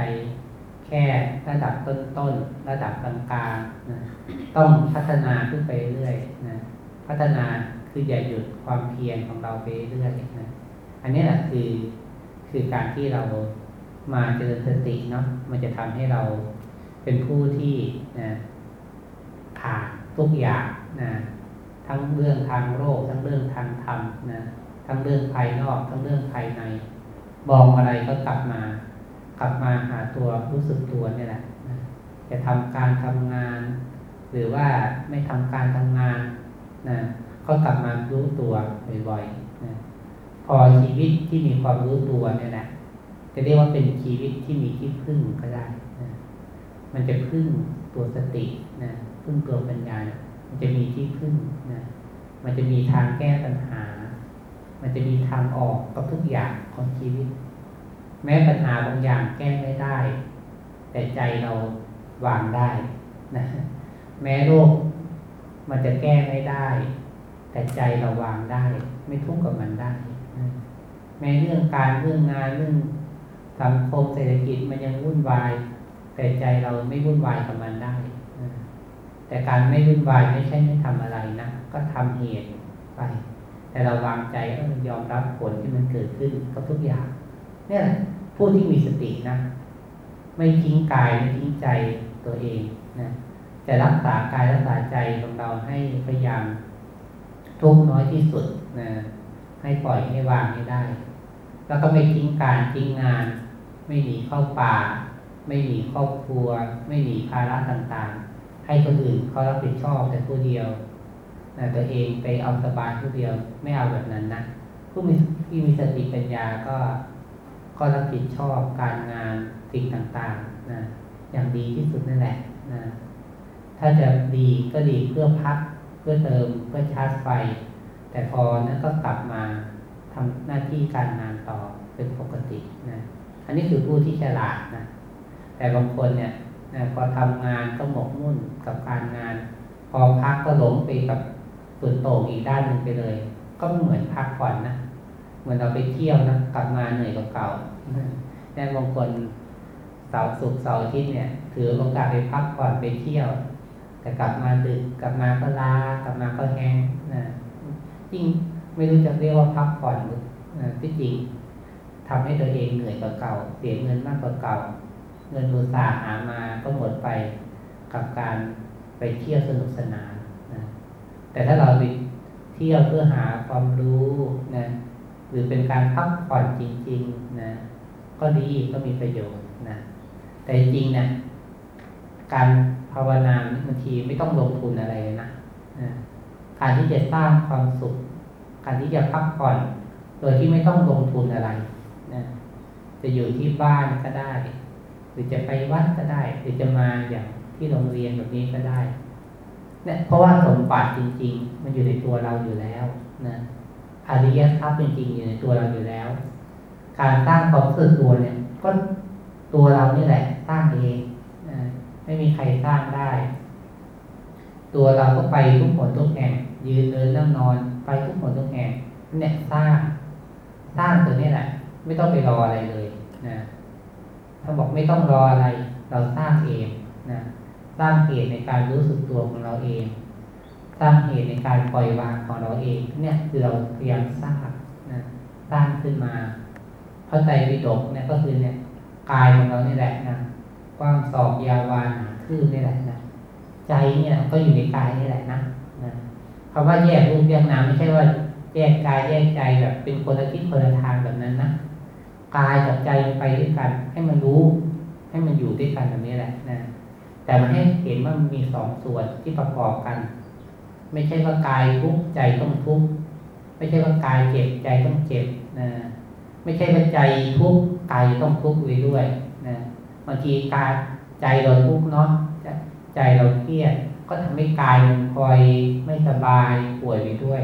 แค่ระดับต้นๆระดับกลางๆนะต้องพัฒนาขึ้นไปเรื่อยนะพัฒนาคืออย่าหยุดความเพียรของเราไปเรื่อยนะอันนี้แหละคือ คือการที่เรามาเจริญสติเนาะมันจะทำให้เราเป็นผู้ที่นะผ่านทุกอย่างนะทั้งเรื่องทางโลกทั้งเรื่องทางธรรมนะทั้งเรื่องภายนอก ทั้งเรื่องภายในมองอะไรก็กลับมา กลับมาหาตัวรู้สึกตัวนี่แหละนะจะทำการทำงาน หรือว่าไม่ทำการทำงานนะก็กลับมารู้ตัวบ่อยๆ พอชีวิตที่มีความรู้ตัวเนี่ยแหละจะเรียกว่าเป็นชีวิตที่มีที่พึ่งก็ได้นะมันจะพึ่งตัวสตินะพึ่งตัวปัญญานะมันจะมีที่พึ่งนะมันจะมีทางแก้ปัญหา มันจะมีทางออกกับทุกอย่างของชีวิต แม้ปัญหาบางอย่างแก้ไม่ได้ แต่ใจเราวางได้นะแม้โรคมันจะแก้ไม่ได้ แต่ใจเราวางได้ ไม่ทุกข์กับมันได้ แม้เรื่องการเรื่องงานเรื่องสังคมเศรษฐกิจมันยังวุ่นวาย แต่ใจเราไม่วุ่นวายกับมันได้ แต่การไม่วุ่นวายไม่ใช่ไม่ทำอะไรนะ ก็ทำเหตุไป แต่เราวางใจก็ยอมรับผลที่มันเกิดขึ้นก็ทุกอย่างเนี่ยแหละผู้ที่มีสตินะ ไม่ทิ้งกายไม่ทิ้งใจตัวเองนะจะรักษากายรักษาใจของเราให้พยายามทุกน้อยที่สุดนะให้ปล่อยให้วางให้ได้ แล้วก็ไม่ทิ้งการทิ้งงาน ไม่หนีเข้าป่า ไม่หนีครอบครัว ไม่หนีภาระต่างๆ ให้คนอื่นเขารับผิดชอบแต่ผู้เดียวแต่ตัวเองไปเอาสบายผู้เดียวไม่เอาแบบนั้นนะผู้มีที่มีสติปัญญาก็ก็รับผิดชอบการงานสิ่งต่างๆนะอย่างดีที่สุดนั่นแหละนะถ้าจะดีก็ดีเพื่อพักเพื่อเติมเพื่อชาร์จไฟ แต่พอนั้นก็กลับมา ทำหน้าที่การงานต่อเป็นปกตินะอันนี้คือผู้ที่ฉลาดนะแต่บางคนเนี่ยนะพอทำงานก็หมกมุ่นกับการงาน พอพักก็หลงไปกับสุดโต่งอีกด้านหนึ่งไปเลย ก็เหมือนพักผ่อนนะเหมือนเราไปเที่ยวนะกลับมาเหนื่อยกว่าเก่าแต่บางคนเสาร์ศุกร์เสาร์อาทิตย์เนี่ย ถือโอกาสไปพักผ่อนไปเที่ยว แต่กลับมาดึกกลับมาก็ลากลับมาก็แห้งนะจริง ไม่รู้จะเรียกว่าพักผ่อนหรือที่จริงทำให้ตัวเองเหนื่อยกว่าเก่า เสียเงินมากกว่าเก่า เงินอุตสาห์หามาก็หมดไปกับการไปเที่ยวสนุกสนานนะแต่ถ้าเราไปเที่ยวเพื่อหาความรู้นะหรือเป็นการพักผ่อนจริง ๆนะก็ดีก็มีประโยชน์นะแต่จริงนะการภาวนาบางทีไม่ต้องลงทุนอะไรนะนะการที่จะสร้างความสุข การที่จะพักผ่อน โดยที่ไม่ต้องลงทุนอะไรนะจะอยู่ที่บ้านก็ได้ หรือจะไปวัดก็ได้ หรือจะมาอย่างที่โรงเรียนแบบนี้ก็ได้เนี่ยเพราะว่าสมบัติจริง ๆ มันอยู่ในตัวเราอยู่แล้วนะอริยทรัพย์จริงๆอยู่ในตัวเราอยู่แล้ว การสร้างความรู้สึกตัวเนี่ย ก็ตัวเรานี่แหละ สร้างเองนะไม่มีใครสร้างได้ ตัวเราก็ไปทุกผลทุกแห่งยืนเดินนั่งนอน ไปทุกหนทุกแห่งเนี่ยสร้างสร้างตัวนี้แหละ ไม่ต้องไปรออะไรเลยนะถ้าบอกไม่ต้องรออะไร เราสร้างเองนะสร้างเหตุในการรู้สึกตัวของเราเอง สร้างเหตุในการปล่อยวางของเราเอง เนี่ยคือเราพยายามสร้างนะสร้างขึ้นมาพระไตรปิฎกเนี่ยก็คือเนี่ยกายของเราเนี่แหละนะกว้างศอกยาววานคืบนี่แหละนะใจเนี่ยก็อยู่ในกายนี่แหละนะ คำว่าแยกรูปแยกนามไม่ใช่ว่าแยกกายแยกใจแบบเป็นคนละทิศคนละทางแบบนั้นนะกายกับใจไปด้วยกัน ให้มันรู้ ให้มันอยู่ด้วยกันแบบนี้แหละนะแต่มันให้เห็นว่ามันมีสองส่วนที่ประกอบกัน ไม่ใช่ว่ากายทุกข์ใจต้องทุกข์ไม่ใช่ว่ากายเจ็บใจต้องเจ็บนะไม่ใช่ว่าใจทุกข์กายต้องทุกข์ไปด้วยนะบางทีกายใจเราทุกข์เนาะใจเราเครียด ก็ทำให้กายมันคอยไม่สบายป่วยไปด้วย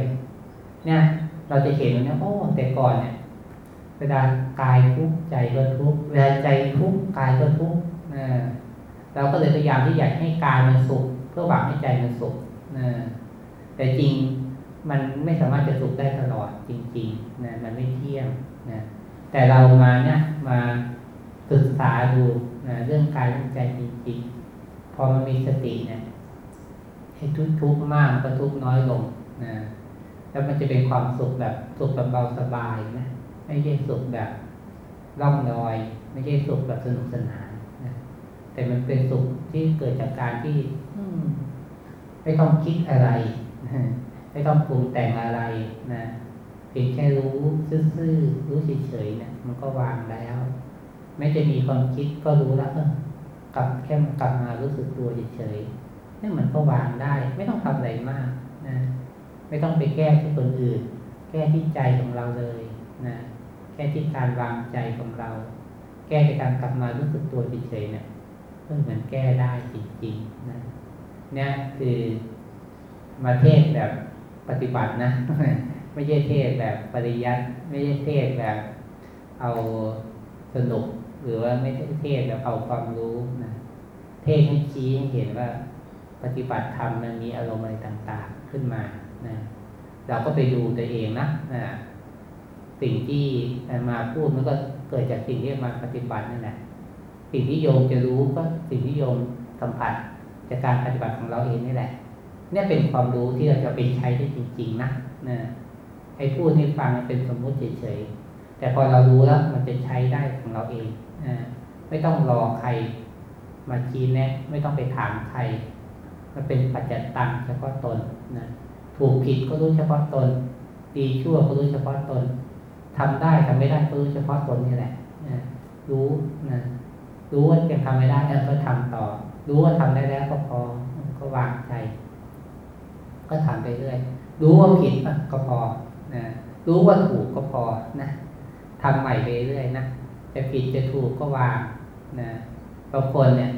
เนี่ย เราจะเห็นว่าเนี่ยโอ้แต่ก่อนเนี่ยเวลากายทุกข์ใจก็ทุกข์เวลาใจทุกข์กายก็ทุกข์นะเราก็เลยพยายามที่อยากให้กายมันสุข เพื่อหวังให้ใจมันสุขนะแต่จริงมันไม่สามารถจะสุขได้ตลอดจริงๆนะมันไม่เที่ยงนะแต่เรามาเนี่ยมาศึกษาดูนะเรื่องกายเรื่องใจจริงๆ พอมันมีสติเนี่ย ให้ทุกทุกมากก็ทุกน้อยลงนะแล้วมันจะเป็นความสุขแบบสุขแบบเบาสบายนะไม่ใช่สุขแบบร่องรอย ไม่ใช่สุขแบบสนุกสนานนะแต่มันเป็นสุขที่เกิดจากการที่ไม่ต้องคิดอะไรไม่ต้องปรุงแต่งอะไรนะเพียงแค่รู้ซื่อๆรู้เฉยๆนี่ยมันก็วางแล้วไม่จะมีความคิดก็รู้แล้วกลับแค่กลับมารู้สึกตัวเฉยๆ นี่มันก็วางได้ ไม่ต้องทำอะไรมากนะไม่ต้องไปแก้ที่คนอื่น แก้ที่ใจของเราเลยนะแก้ที่การวางใจของเรา แก้ในการกลับมารู้สึกตัวเฉยๆเนี่ยเออเหมือนแก้ได้จริงๆนะเนี่ยคือมาเทศแบบปฏิบัตินะ ไม่ใช่เทศแบบปริยัติไม่ใช่เทศแบบเอาสนุก หรือว่าไม่ใช่เทศแบบเอาความรู้นะเทศให้ชี้ให้เห็นว่า ปฏิบัติธรรมมันมีอารมณ์อะไรต่างๆขึ้นมานะเราก็ไปดูตัวเองนะนะสิ่งที่มาพูดมันก็เกิดจากสิ่งที่มาปฏิบัตินั่นแหละสิ่งที่โยมจะรู้ก็สิ่งที่โยมสัมผัสจากการปฏิบัติของเราเองนี่แหละ เนี่ยเป็นความรู้ที่เราจะไปใช้ได้จริง ๆ นะนะให้พูดให้ฟังเป็นสมมุติเฉยๆแต่พอเรารู้แล้วมันจะใช้ได้ของเราเองนะไม่ต้องรอใครมาชี้แนะ ไม่ต้องไปถามใคร มันเป็นปัจจตังเฉพาะตนนะถูกผิดก็รู้เฉพาะตน ดีชั่วก็รู้เฉพาะตนทำได้ทำไม่ได้ก็รู้เฉพาะตนนี่แหละนะรู้นะรู้ว่ายังทำไม่ได้เออก็ทำต่อ รู้ว่าทำได้แล้วก็พอก็วางใจ ก็ทำไปเรื่อยรู้ว่าผิดก็พอนะรู้ว่าถูกก็พอนะทำใหม่ไปเรื่อยนะจะผิดจะถูกก็วางนะบางคนเนี่ย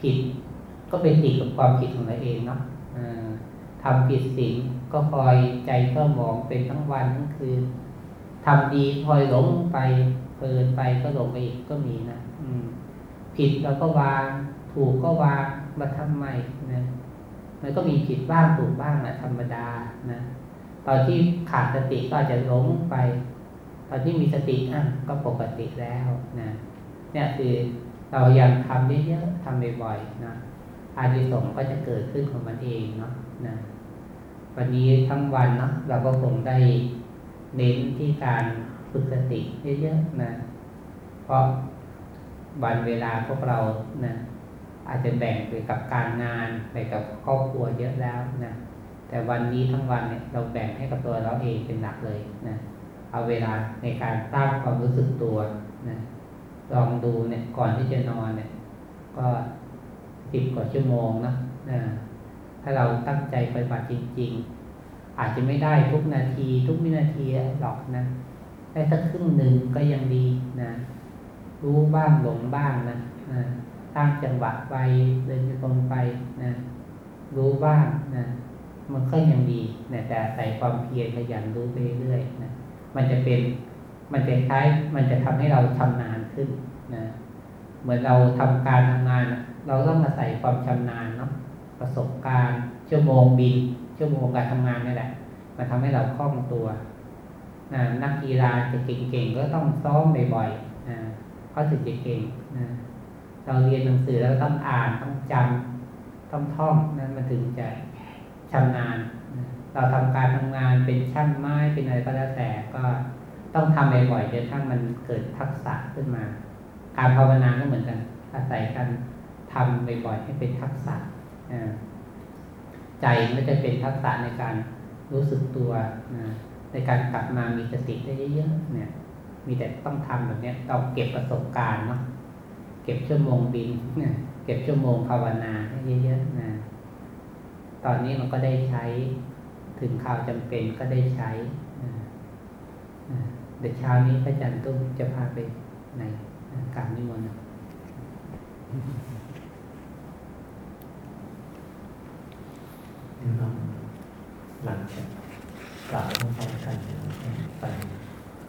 ผิด ก็เป็นติดกับความผิดของเราเองเนาะทำผิดสิ่งก็คอยใจก็มองเป็นทั้งวันทั้งคืนทำดีคอยหลงไปเพลินไปก็หลงไปอีกก็มีนะอืมผิดเราก็วาง ถูกก็วางมาทำใหม่นะมันก็มีผิดบ้างถูกบ้างนะธรรมดานะตอนที่ขาดสติก็อาจจะหลงไป ตอนที่มีสติอะก็ปกติแล้วนะเนี่ยคือเรายายามทำเยอะๆทำบ่อยๆนะ อานิสงส์ก็จะเกิดขึ้นของมันเองเนาะนะวันนี้ทั้งวันเนาะเราก็คงได้เน้นที่การฝึกสติเยอะๆนะเพราะวันเวลาพวกเรานะอาจจะแบ่งไปกับการงานไปกับครอบครัวเยอะแล้วนะแต่วันนี้ทั้งวันเนี่ยเราแบ่งให้กับตัวเราเองเป็นหลักเลยนะเอาเวลาในการสร้างความรู้สึกตัวนะลองดูเนี่ยก่อนที่จะนอนเนี่ย ก็ สิบกว่าชั่วโมงนะนะถ้าเราตั้งใจปฏิบัติจริง ๆ อาจจะไม่ได้ทุกนาทีทุกวินาทีหรอกนะ ได้สักครึ่งหนึ่งก็ยังดีนะ รู้บ้างหลงบ้างนะนะตั้งจังหวะไปเดินตรงไปนะรู้บ้างนะมันก็ยังดีนะแต่ใส่ความเพียรขยันรู้ไปเรื่อยนะมันจะเป็นมันจะคล้ายมันจะทำให้เราชำนาญขึ้นนะ เหมือนเราทำการทำงาน เราต้องมาใส่ความชำนาญเนาะประสบการณ์ชั่วโมงบิน ชั่วโมงการทำงานนี่แหละมาทำให้เราคล่องตัวนะนักกีฬาจะเก่งๆก็ต้องซ้อมบ่อยๆนะเขาถึงจะเก่งนะเราเรียนหนังสือแล้วต้องอ่านต้องจำต้องท่องนะมันถึงจะชำนาญเราทำการทำงานเป็นช่างไม้เป็นอะไรก็แล้วแต่ก็ต้องทำบ่อยๆจนทั้งมันเกิดทักษะขึ้นมา การภาวนาก็เหมือนกันอาศัยการทำบ่อยๆให้เป็นทักษะใจไม่ได้เป็นทักษะในการรู้สึกตัวในการกลับมามีสติได้เยอะๆเนี่ย มีแต่ต้องทำแบบเนี้ยเราเก็บประสบการณ์เนาะเก็บชั่วโมงบินเนี่ยเก็บชั่วโมงภาวนาให้เยอะๆนะตอนนี้มันก็ได้ใช้ถึงข่าวจำเป็นก็ได้ใช้เดี๋ยวเช้านี้พระอาจารย์ตุ้มจะพาไปในน การนิมนต์หลังจากกล่าวพร้อมกันไป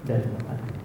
เดินมาถึง